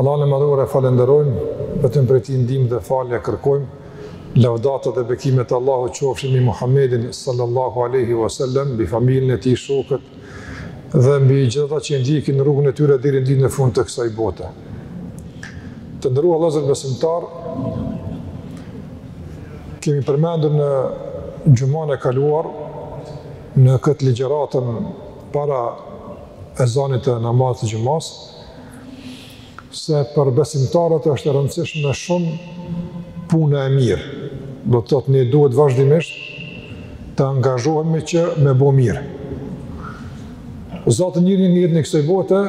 Allahun e madhëruar e falenderojmë, vetëm prej tij ndihmë dhe falje kërkojmë, lavdata dhe bekimet e Allahut qofshin mbi Muhammedin sallallahu aleyhi wa sallam, mbi familjen e tij shokët dhe mbi gjithë ata që ndjekin rrugën e tyre deri në fund të kësaj bote. Të nderuar vëllezër besimtarë, kemi përmendur në xhumanë e kaluar në këtë ligjeratën para ezanit të namazit të xhumas se për besimtarët është e rëndësishme shumë puna e mirë. Do të thotë ne duhet vazhdimisht të angazhohemi që me bë mirë. Zaten njeri në jetën e kësaj bote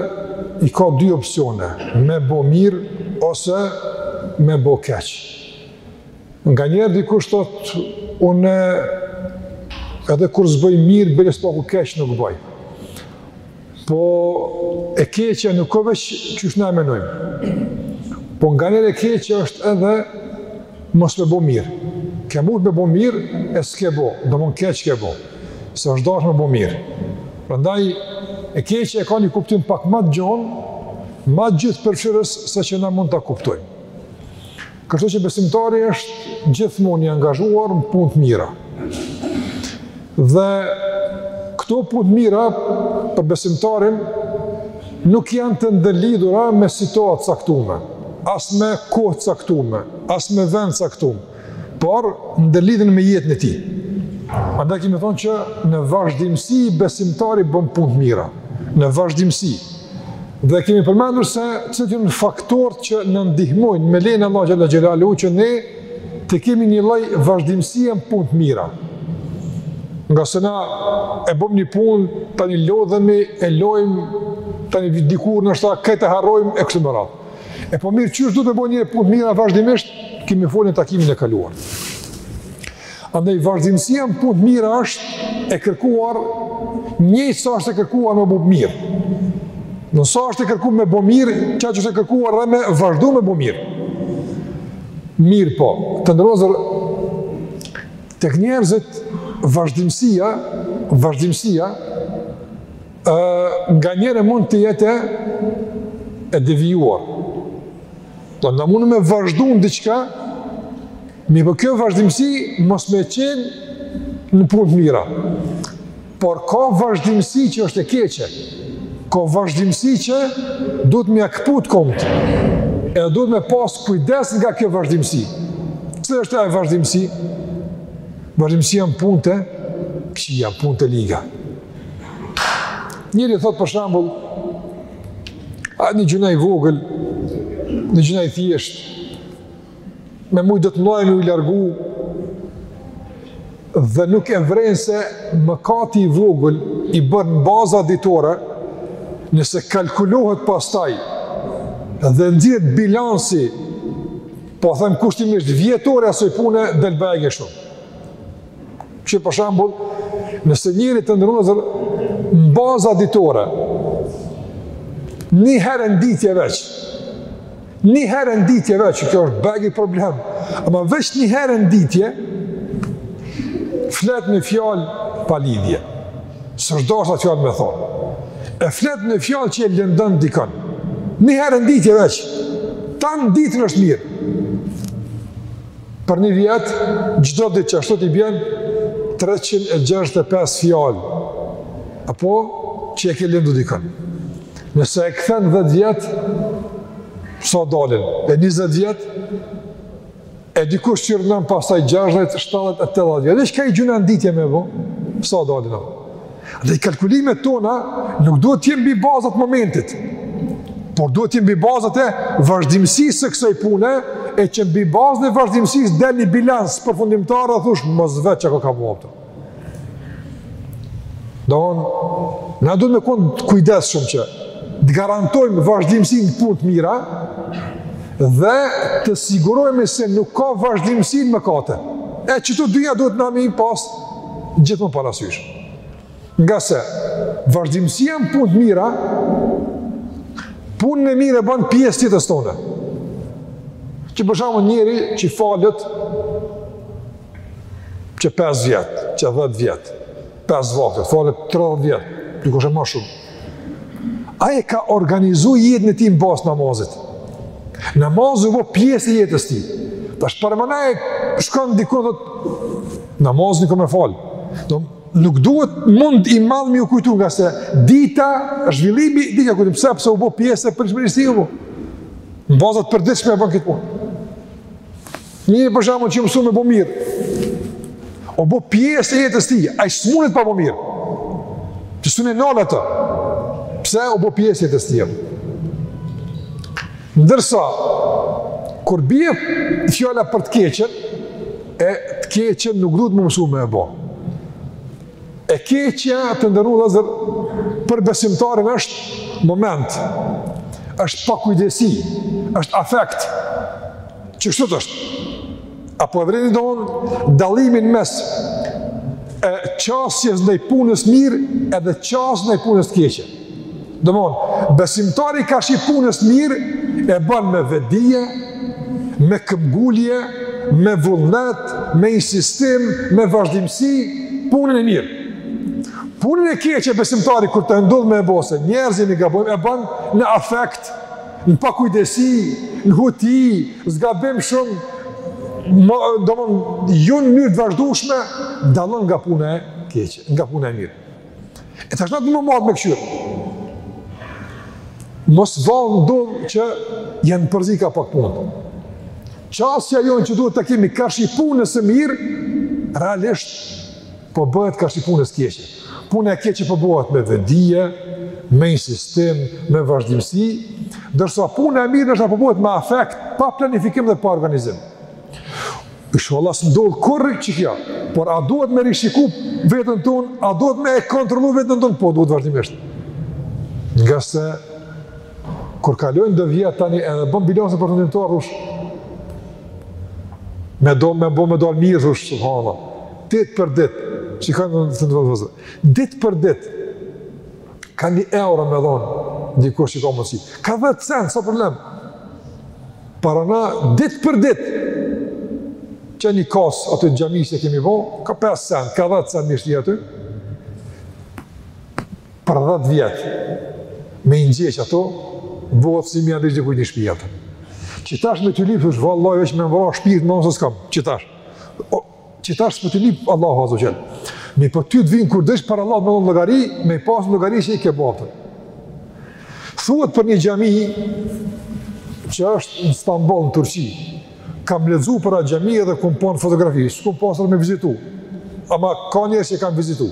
i ka dy opsione, me bë mirë ose me bë keq. Nganjëherë dikush thotë unë edhe kur s'bëj mirë, bare së paku keq nuk bëj. Po e keqja nuk o veç qysh na e menojmë. Po nganjëherë e keqja është edhe mos me bo mirë. Ke mund me bo mirë, e s'ke bo, domethonë keq ke bo. Se është dashë me bo mirë. Prandaj, e keqja e ka një kuptim pak ma të gjonë, ma gjithëpërfshirës se që na mund ta kuptojmë. Kështu që besimtari është gjithmonë i angazhuar në punë të mira. Dhe këto punë të mira për besimtarin nuk janë të ndërlidhura me situatë të caktume, as me kohë të caktume, as me vend të caktume, por ndërlidhen me jetën e tij. Andaj kemi thonë që në vazhdimësi besimtari bën punë të mira, në vazhdimësi. Dhe kemi përmendur se cilët janë faktorët që na ndihmojnë me lejen e Allahut xhelle xhelaluhu që ne të kemi një lloj vazhdimësie në punë të mira. Ngase na e bojmë një punë, tani lodhemi, e lojmë, tani dikur ndoshta këtë e harrojmë, e kështu me radhë. E po mirë, qysh duhet me bo punë të mira vazhdimisht, kemi folë në takimin e kaluar. Andaj vazhdimësia në punë të mira është e kërkuar njëjtë sa është e kërkuar me bo mirë. Sa është e kërkuar me bo mirë, qaq është e kërkuar dhe me vazhdu me bo mirë. Mirëpo, të nderuar vëllezër, tek njerëzit vazhdimësia, vazhdimësia, nganjëherë mund të jetë e devijuar. Domethonë mundet me vazhdu në diçka, mirëpo kjo vazhdimësi mos me qenë në punë të mira. Por ka vazhdimësi që është e keqe, ka vazhdimësi që duhet me ia këput komët, edhe duhet me pas kujdes nga kjo vazhdimësi. Cila është ajo vazhdimësi? Vazhdimësia në punë të këqija, në punë të liga. Njëri thot për shembull, a një gjynah i vogël, një gjynah i thjesht, me mujtë do të mllajmë u largu, dhe nuk e vren se mëkati i vogël i bërë në baza ditore, nëse kalkulohet pastaj dhe nxirret bilansi, po them kushtimisht vjetore asoj pune, del begi shumë. Qe për shembull, nëse njëri të nderuar në baza ditore, një herë në ditje veç, një herë në ditje veç, që kjo është begi problem, ama veç një herë në ditje, flet një fjalë pa lidhje, se ç'do qashtu fjalë me thonë, e flet një fjalë që e lëndon dikon, një herë në ditje veç, tanë ditën është mirë, Për një vjet, çdo ditë qashtu t'i bjen 365 fjalë apo që e ke lëndu dikon. Nëse e kthen 10 vjet, sa dalin? E 20 vjet, e dikush që rrnon pastaj 60, 70, 80 vjet. Dhe çka ka i gjynah në ditje me bo? Sa dalin? Dhe kalkulimet tona nuk duhet të jenë mbi bazat momentit, por duhet të jenë mbi bazat e vazhdimësisë së kësaj pune, e që mbi bazën e vazhdimësisë del një bilans përfundimtar dhe thush mos vet çka kam ba a po. Don, na duhet me kon të kujdesshëm që të garantojmë vazhdimësi në punë të mira dhe të sigurohemi se nuk ka vazhdimësi në mëkate. E qeto dyja duhet na mi pas gjithmonë parasysh. Ngase, vazhdimësia në punë të mira, punën e mirë e ban pjesë të jetës tonë. Qe për shembull njeri që falet qe 5 vjet, qe 10 vjet, 5 vakte, falet 30 vjet, dikush e ma shumë. Ai e ka organizu jetën e tij në bazë namazit. Namazi u bo pjesë e jetës së tij. Tash para ma ai shkon diku thotë namazin ku me fal. Nuk duhet mund i madh me u kujtu ngase dita zhvillimi dita ku pse pse u bo pjesë e përditshmërisë u bo. Në baza të përditshme e ban këtë punë. Njëri për shembull që u mësu me bo mirë, u bo pjesë e jetës tij, ai s'munet pa bo mirë. Ti s'un e nal atë. Pse u bo pjesë e jetës tij? Ndërsa kur bie fjala për të keqen, e të keqen nuk duhet me u mësu me e bo. E keqja të nderuar vëllezër për besimtarin është moment, është pakujdesi, është afekt, Që kështu të është. A po e vreni tani dallimin mes qasjes ndaj punës të mirë edhe qasjes ndaj punës të keqe. Domethonë, besimtari karshi punës mirë e ban me vetëdije, me këmbëngulje, me vullnet, me insistim, me vazhdimësi, punën e mirë. Punën e keqe besimtari kur të ndodhë me e bo, se njerëz jemi, gabojmë, e ban në afekt, Në pakujdesi, në huti, si gabim shumë, domethonë, jo në mënyrë të vazhdushme, dallon nga puna e keqe, nga puna e mirë. E tash na duhet me matë me këqyrë. Mos vallë ndodh që janë përzi ka pak punë. Qasja jonë që duhet ta kemi karshi punës së mirë, realisht, po bëhet karshi punës keqe. Puna e keqe po bëhet me vetëdije, me insistim, me vazhdimësi, ndërsa puna e mirë është po bëhet me afekt, pa planifikim dhe pa organizim. Inshallah s'ndodh kurrë qe kjo, por a duhet me rishiku veten tonë, a duhet me e kontrollu veten tonë, po duhet vazhdimisht. Ngase kur kalojnë do vjet tani edhe bën bilancin përfundimtar ush. Me do me bën me dal mirë ush subhanallah. Ditë për ditë, që ka të nderuar vllezër, ditë për ditë, ka një euro me dhonë, dikush që s'ka munësi, ka dhetë cent, s'a problem, para na, ditë për ditë, qe një kasë aty në xhami që kemi bo, ka 5 cent, ka 10 cent me shti aty, për 10 vjet, me i nxjerr ato, bëhet si me ja ndreq dikujt një shpi aty. Qitash me të lypë, është vallahi veç me ma marrë shpirtin, munësi s'kam qitash. Qitash s'po t'i lyp Allahu azze ve xhel-le. Mirëpo ty të vijnë kur del para Allahut me dhonë llogari, me i pasë në llogari që i ke batën. Thuhet për një xhami që është në Stamboll, në Turqi. Kam lexu për at xhami edhe e kam pa në fotografi, s'kam pas rast me vizitu. Ama ka njerëz që e kanë vizitu.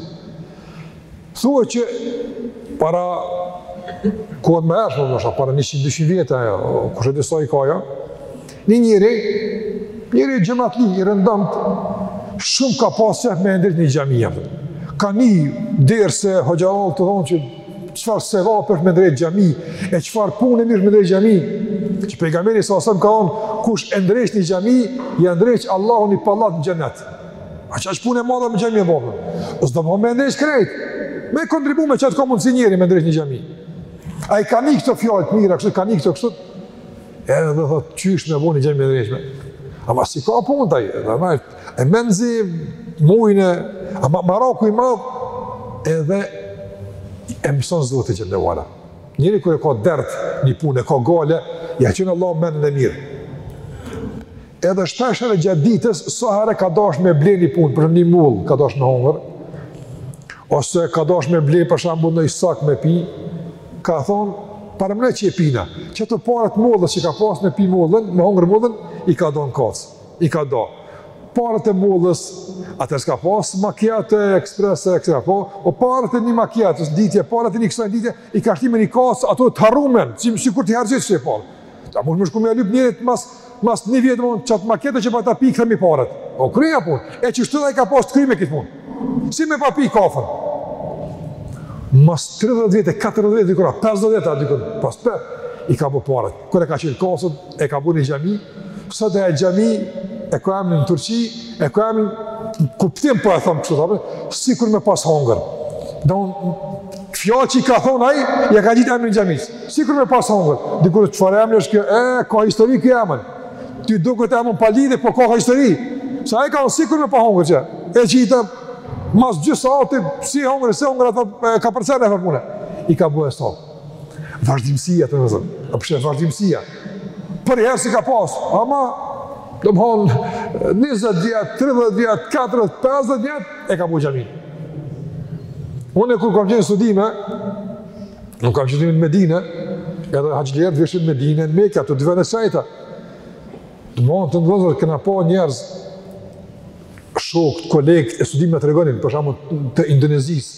Thuhet që para kohë të mëhershme, ndoshta para 100-200 vjetë ajo, kush e di sa i ka ajo. Një njeri, njeri xhamatli i rëndomt, shumë ka pas qef me ndreq një xhami apo. Ka ni n'derse hoxhallarë tuj thonë që çfarë sevapi osht me ndreq xhami, e çfarë pune e mirë me ndreq xhami. Që pejgamberi sa sa ka thonë, kush e ndreq një xhami, ja ndreq Allahu ni pallat në xhenet. A që është punë e madhe një xhami me bo? O s'domethonë me ndreq krejt, me kontribu me qatë ka mundësi njeri me ndreq një xhami. Ai ka ni këto fjalë të mira, kështu ka ni këto kështu, edhe dhe thotë qysh me bo një xhami me ndreq. Ama s'i ka punët ai, edhe ma e mezi mujnë, ama maraku i madh, edhe e mëson Zoti xhelle ve ala. Njeri kur e ka dert një punë, e ka gajle, ja çil Allahu menën mirë. Edhe shpesh herë gjatë ditës, sa herë ka dash me ble një punë, për një mollë ka dash me hongër, ose ka dash me ble për shembull një sok me pi, ka thonë, paramene që e piva, qato paret e mollës që ka pas me pi mollën, me hongër mollën, i ka da në kasë, i ka da. Paret e mollës, atëherë s'ka pas makiate, eksprese, ekstra, po, o paret e një makiate, ditje, paret e një kësaj ditje, i ka shti në një kasë, ato të harrume, si, sikur t'i harxhit qato pare. A mund me shku me ja lyp njerit mas, mas një vjete mund qatë makiate që pata pi kthemi paret. U kry ajo punë, qashtu edhe ai ka pas të kryme këtë punë. Si me pa pi kafen? Mas 30 vjetë, 40 vjetë dikur, 50 vjetë a dikur, pas pe, i ka bo paret. Kur e ka çil kasën, e ka bo një xhami, sot e xhami, e ka emnin në Turqi, e ka emnin, kuptimin po e themi kështu, sikur me pas hongër. Da unë, Fjalë që i ka thonë ai, ja ka ngjit emrin xhamisë. Sikur me pas hongër. Dikush çfarë emri është kjo? E, ka histori ky emër. Ti duket emër pa lidhje, po ka histori. Se ai ka thonë sikur me pa hongër që. Edhe mas dy sati, si e hongre, s'e hongre ato e ka përcen e punë. I ka bo sot. Vazhdimësia vllazën. A pse vazhdimësia? Përnjëherë s'i ka pas, ama domethonë 20 vjet, 30 vjet, 40, 50 vjet, e ka bo xhaminë. Unë e kur kam qenë studime, nuk kam qenë në Medine, edhe haxhilerët vishin Medine, në Meke, të dyve në sajta. Domethonë vllazën, kena pa njerëz, shokët, kolegët e studimeve tregonin, për shembull të Indonezisë,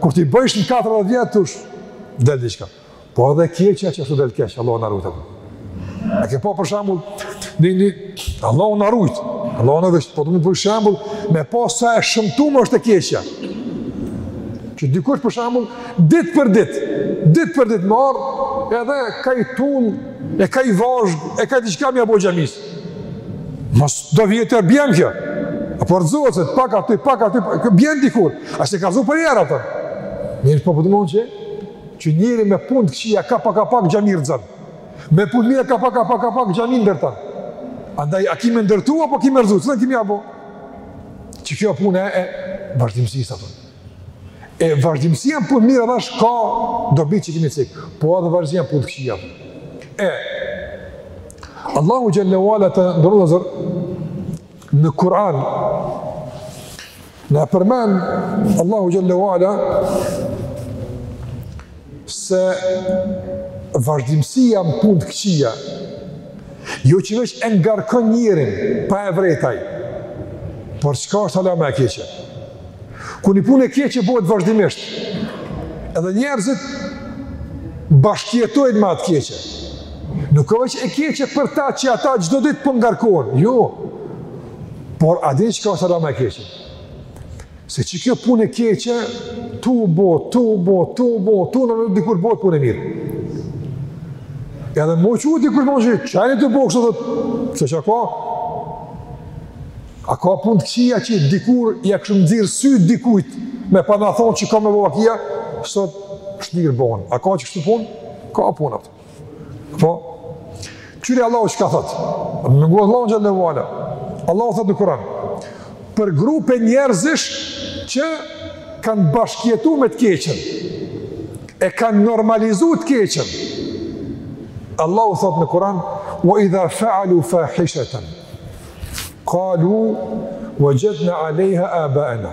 Kur t'i bëjsh në 40 vjet tush del diçka. Po edhe e keqja qashtu del keq, Allahu na ruajt. A ke pa për shembull në një Allahu na ruajt. Allahu na, veç, po do të bëj shembull me pa sa e shëmtuar është e keqja. Që dikush për shembull ditë për ditë, ditë për ditë marr edhe ka ni tullë, e ka ni vazh, e ka diçka me ja bo xhamisë. Mas do vjete bjen kjo. Apo rrëzohet pak aty, pak aty, bjen dikur. A se ka vëzu për jera për? Njeri po përdimon po që, që njeri me punë të këqija ka pak ka pak xhami rrëzon. Me punë mirë ka pak ka pak ka pak xhami ndërton. Andaj, a kemi me ndërtu apo kemi me rrëzu? Cilën kemi me e bo? Qekjo punë e, e vazhdimësisë pra. E vazhdimësia në punë mirë ka dobi që kime cikë. Po edhe vazhdimësia n'punë të këqija. E, Allahu xhelle ue ala të ndërru në Kur'an Na e përmend, Allahu xhelle ue ala, se vazhdimësia në punë të këqija, jo që veç e ngarkon njerin pa e vrejt ai, por çka është hala ma e keqe? Kur një punë e keqe bëhet vazhdimisht, edhe njerëzit bashkjetojnë me atë keqe. Nuk është veç e keqe për ta që ata çdo ditë po ngarkohen, jo, Por a dini çka është hala ma e keqe? Se qekjo punë e keqe, tu u bo, tu u bo, tu u bo, tu në në dikur bohet punë e mirë. Edhe më që u dikur më që, që ajni të bo kështë dhe, se çka, a ka punë të këqija që dikur ia kishin nxjerrë sytë dikujt, me pa në thonë çka me bo aksi, sot është mirë bonë. A ka qështu punë? Ka punë atë. Po, kqyre Allahu çka thot, ngoje Allahun xhelle ue ala, Allahu thot në Kuran, për grupe njerëzve që kanë bashkjetu me të keqen, e kanë normalizu të keqen, Allahu thot në Kuran, wa idha faalu fahishatan, kalu, waxhedna alejha abaena,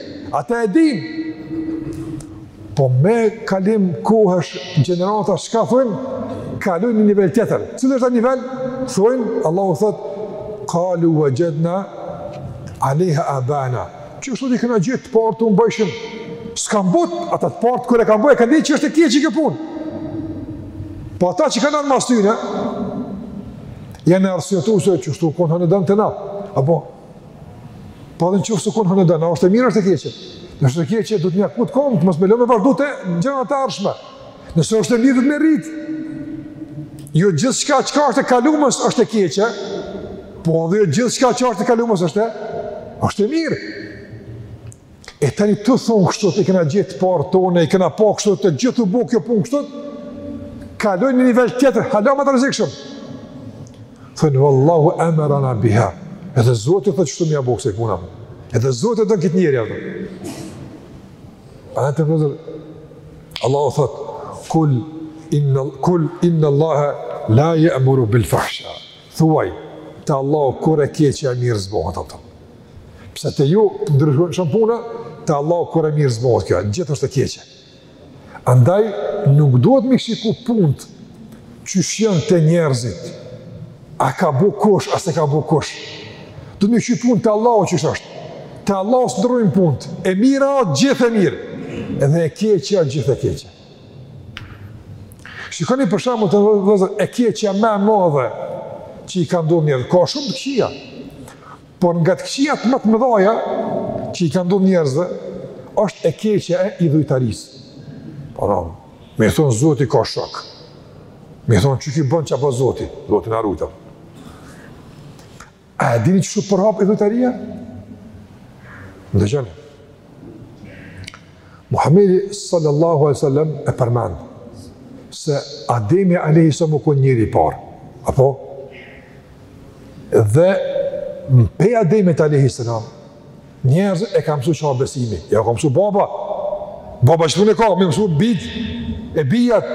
Ata e din. Po me kalim kohësh gjenerata çka thonë? Kalojnë në nivel tjetër. Cili është ai nivel? Thonë, Allahu thot, "Qalu wajadna alaiha abana." Qështu i kena gjet të parët tu e bo. S'kan but ata të parët kur e kanë bo, kanë ditë që është e keqe kjo punë. Po ata që kanë ardh mas tyne, janë arsyetu se qështu u konë adet te na. Apo Po edhe në qoftë se u konë adet te na, a është e mirë është e keqe. Nëse e keqe, duhet mjaft u konë, të mos me lonë me vazhdu te gjeneratat e ardhshme. Nëse është e mirë, duhet me rritë. Jo gjithçka çka është e kalumes është e keqe, po edhe jo gjithçka që është e kalumes është e, është e mirë. E tani të thonë kështu i kena gjet të parët tonë, i kena pa kështu, gjithë u bo kjo punë kështu, kalojnë në nivel tjetër, hala ma të rrezikshëm. Thonë, wallahu emerana biha, edhe Zoti thotë qështu me e bo kështu puna, edhe Zoti e don këtë njeri, edhe. A në të përëzër, Allahu thotë, kul, inna, kul, inna Allahe, la je'muru bil fahsha, Thuaj, te Allahu kurrë e keqja e mirë s'bohet, apo? Pse te ju ndryshon shumë puna, te Allahu kurrë e mirë s'bohet kjo, gjithë është e keqe. Andaj, nuk duhet mi shiku punt qysh jon te njerëzit, a ka bu kush, a s'e ka bu kush. Duhet mi shiku punt te Allahu qysh është. Te Allahu s'ndryshon punt, e mira o gjithë e mirë, edhe e keqja o gjithë e keqe. Shikoni për shembull vëllezër, e keqe më e madhe që i ka ndodhur njerëzve, ka shumë të këqija. Por nga të këqijat më të mëdha që i ka ndodhur njerëzve, është e keqja e idhujtarisë. Po rom, me thon Zoti ka shok. Me thon çu ti bën çapo Zoti, Zoti na ruaj. A e dini qysh u përhap idhujtaria? Dëgjoni. Muhammedi sallallahu alejhi ve selem e përmend se Ademi alejhi selam u kon njeri i parë. Apo? Dhe pej Ademit alejhi selam Njerëzit i ka mësu çfarë besimi. Jau ka mësu baba. Baba punë e ka, me i mësu bijt e bijat.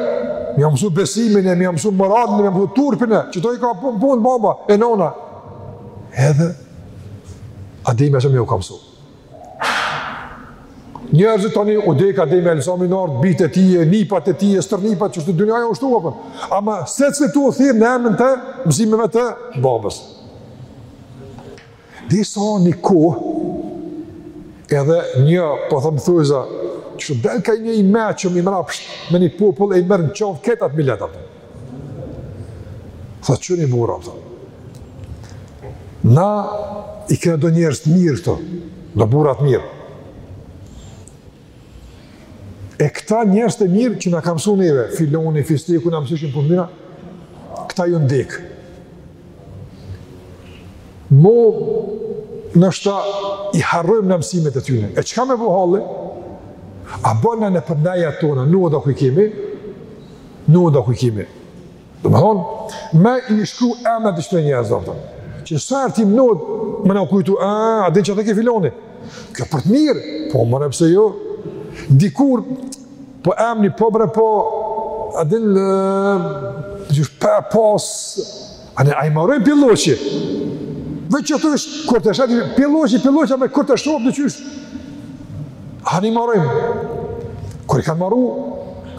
Me i mësu besimin, me i mësu moralin, me i mësu turpin e. Këto i ka punë baba e nona. Edhe Ademi alejhi selam u ka mësu. Njerëzit tani u dek Ademi alejhi selam erdhën bijtë e tije, nipat e tije, stërnipat kështu dynjaja u shtu, a kupton. Ama secili u thirr në emën të mësimeve të babës. Disa një kohë, edhe një, po thëmë thuajse, që del ka një i meçëm i mrapsht me një popull e i merr në qafë krejt atë milet, a kupton. Tha, që një burrë, a kupton. Na i kena do njerëz të mirë këto, do burra të mirë. E këta njerëz të mirë që na kanë mësu neve, filoni, fisteku na mësojshin punë të mira. Këta jon dek. Mo ndoshta i harrojmë na mësimet e tyne. E çka me bu halli? A bën na nëpër neja tona, n'oda ku i kemi? N'oda ku i kemi. Domethënë, me i shkru emnat e atyne njerëzve, domethënë që sa herë ti mnod, me na u kujtu, a, a din që atë ke filoni, kjo për të mirë, po more pse jo, dikur, po emni, po bre, po, a din, qysh, pe, pos, a ne, a i marojmë pi lloçi, dhe që të është, kur të shetë, pi lloçi, pi lloçi, a me kur të shopë, dhe që është, Ani i marojmë. Kur i kanë maru,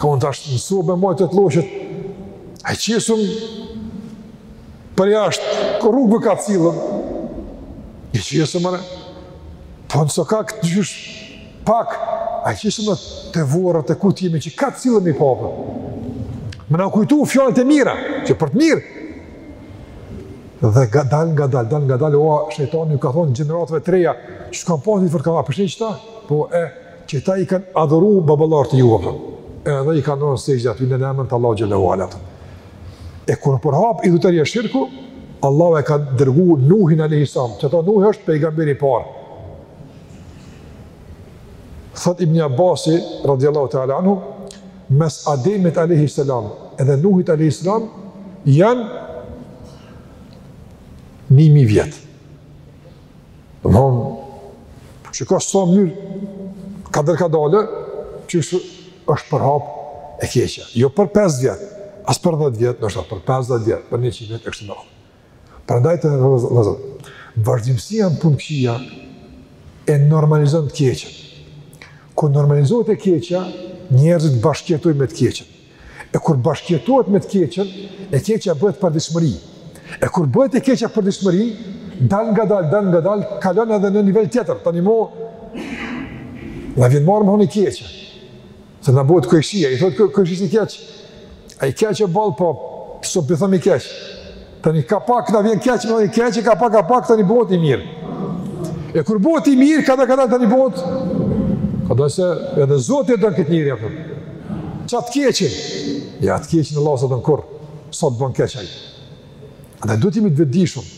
ka unë tash në sobë me i majtë të lloçtë. A i qesim përjashtë, kah rrugë ka sillem. I qesim more. Po n'sokak diqysh pak, a i qesim dhe te vorret, e ku t'jemi që ka sillem i papë. Me na kujtu fjalët e mira, që për të mirë, Dhe ga, dalngadal, dalngadal, oa, shejtani ju ka thonë gjeneratave të reja, që ka pas një fërkama, pse jon qëta, po e, qëta i kanë adhuru baballarët e juve, për. Po. edhe i kanë nërën sejgjë aty në emër të Allahut Xhele ue Ala. E kur u përhap idhujtaria shirku, Allahu e ka dërgu Nuhin a.s. Qashtu Nuhi është pejgamberi i parë. Thotë Ibn Abasi, radiallahu ta'ala anhu, mes Ademit a.s. edhe Nuhit a.s. janë një mijë vjet. Domethonë, që n'kët mënyrë, kadal-kadale, që është, është përhap e keqja. Jo për 5 vjet, as për 10 vjet, ndoshta për 50 vjet, për 100 vjet, e kështu me rrë. Prandaj të vllezër, vazhdimësia në punë të këqija e normalizon të keqen. Kur normalizohet e keqja, njerëzit bashkëjetojnë me të keqen. E kur bashkëjetohet me të keqen, e keqja bëhet përditshmëri. E kur bëhet e keqja përditshmëri, dalngadal, dalngadal, kalon edhe në nivel tjetër. Tani mo, na vjen marre me thonë e keqe. Se na bëhet kojshia, i thotë kojshisë i keq, ai i keq në ballë, po, se s'po i thom i keq. Tani ka pak, na vjen keq, na vjen keq, ka pak, ka pak, tani bëhet i mirë. E kur bëhet i mirë, kadal kadal tani bëhet, ka do se edhe Zoti e don këtë njeri, apër. Qat të keqin? Ja, të keqin e lashtë Zoti kurrë, s'të bën keq ai. Dhe duhet t'jemi të vetëdijshëm,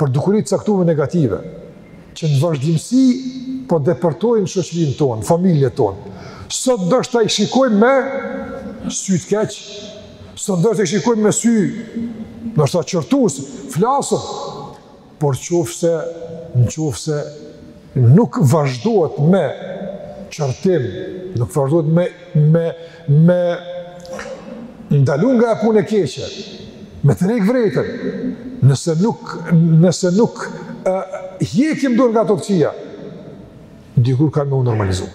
për dukuri të caktume negative që në vazhdimësi po depërtojnë n'shoqërinë tonë, familjet tona. Sot ndoshta i shikojmë me sy të keq, sot ndoshta i shikojmë me sy ndoshta qortues, flasim, por qofse në qofse Nuk vazhdohet me qortim, nuk vazhdohet me, me, me ndalu nga ajo punë e keqe, me tërheq vrejtjen, nëse nuk, nëse nuk e, hjekim durt nga ato këqija, dikur kanë me u normalizu.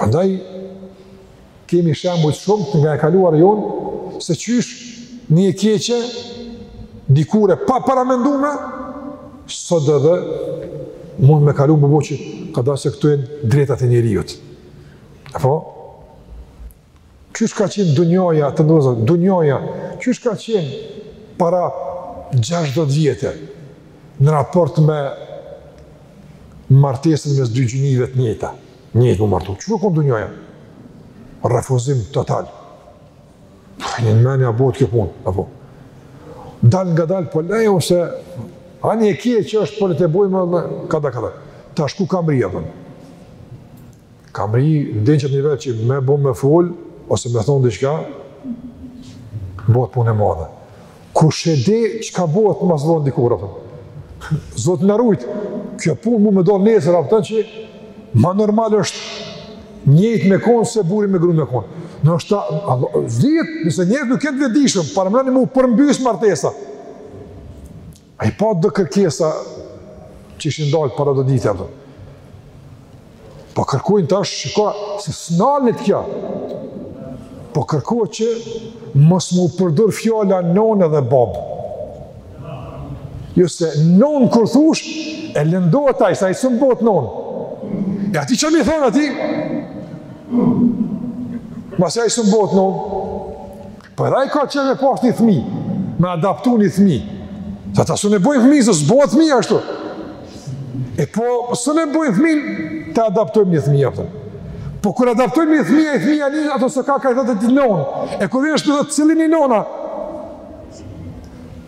Prandaj, Kemi shembuj shumë të nga e kaluara jonë se qysh një e keqe dikur e paparamendume sot edhe mund me kalu me bo çka dush se këto janë t'drejtat e njeriu. Apo qysh ka qenë dunjaja të ndozë, dunjaja qysh ka qenë para 60 vjete në raport me martesën mes dy gjinive të njëjta. Njëjtë me u martu, qysh ka kon dunjaja? Refuzim total. Një në men a bohet kjo punë, apo. Dal nga dal, po leje ose, a një e keqe që është për të bojë më, kadal, kadal. Tash ku kem mrri, për. Kem mrri, në ditë që një vetë që me bo me fol, ose me thonë diçka, bohet punë e madhe. Kush e di çka bëhet ma vonë dikur, a kupton. Zoti na rujt. Kjo punë mund me dalë nesër a kupton që ma normal është njëjtë me kon se burri me grunë me kon. Do të thotë, zgjidh, nëse njerëzit nuk janë të vetëdijshëm, para me u përmbys martesa. A i pa do kërkesa që ishin dalë para do dite, a kupton. Po kërkojnë tash, shiko, se s'nalet kjo. Po kërkojnë që mos me u përdor fjala nonë dhe babë. Jo se nonë kur thush, e lëndohet ai, se ai s'mun bohet nonë. E atij ça me i thonë atij? Masi ai s'mun bohet nonë. Po edhe ai ka qef me pas një fëmi, me adaptu një fëmi. Dhe ata s'un e bojnë fëmi, se s'bohet fëmi ashtu. E po, s'un e bojnë fëmi, të adaptojmë një fëmi, a kupton. Po kur adaptojmë një fëmi, e fëmija një, ato se ka ka i thotë atij nonë. E kur vjen n'shpi, cili i nona?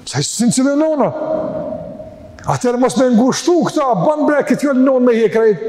Sa i sësin cilin i nona? Atëherë mos me ngushtu këta, ban bre, këtë fjalë nonë me hek krejt...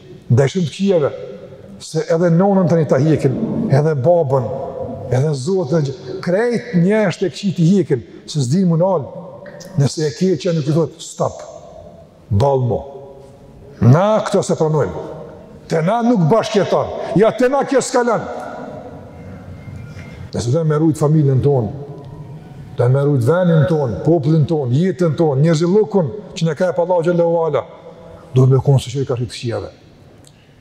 Ndaj shumë të këqijave, se edhe nonën tani ta hjekin, edhe babën, edhe Zotin e gjithë, krejt njerëzit e këqij t'i hjekin, se s'di me u nalë, nëse e keqes nuk i thotë, stop, dal mo, na këto s'e pranojmë, te na nuk bashkëjeton, ja te na kjo s'kalon, nëse dum me rujtë familjen tonë, dhe me rujtë venin tonë, popullin tonë, jetën tonë, njerëzillëkun, që na ka e fal Allahu xhel-le ue ala, duhet me konë të ashpër karshi të këqijave.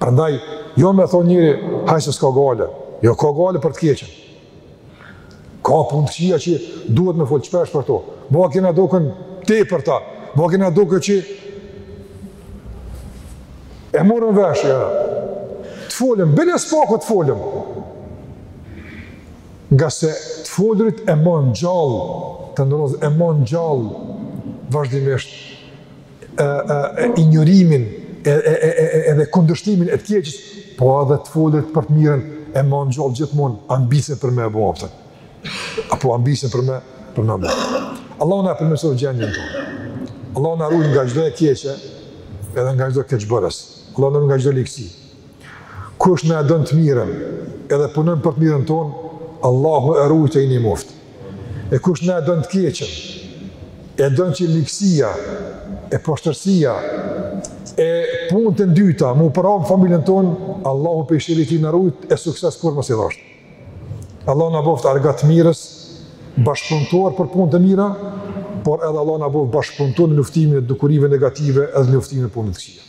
Prandaj, jo me thonë njeri, hajt se s'ka gajle, jo ka gajle për të keqen. Ka punë të këqija që duhet me folë shpesh për to. Bo vaki na duken tepërta, bo vaki na duket që... E morën vesh, ja. Të folim, bile s'paku të folim. Ngase të folurit e man gjallë, te njerëzit, e man gjallë, vazhdimisht, injorimin e, e, e, e, edhe kundërshtimin e të keqes, po edhe të folurit për të mirën e man gjallë gjithmonë ambicien për me e bo, a kupton. Apo ambicien për me, për me bo. Allahu na e përmirësoftë gjendjen tonë. Allahu na rujt nga çdo e keqe, edhe nga çdo keqbërës. Allahu na rujt nga çdo ligësi. Kush na e don të mirën edhe punon për të mirën tonë, Allahu e rujt e i nimoftë. E kush na e don të keqen, e don që ligësia, e poshtërsia, e punët e ndyta, m'u përhapë n'familjen tonë, Allahu prej sherrit na rujt, e sukses kurrë mos i dhashtë. Allahu na boftë argat t'mirës, bashkëpunëtor për punët e mira, por edhe Allahu na boftë bashkëpunëtor në luftimin e dukurive negative edhe në luftimin e punëve të këqija.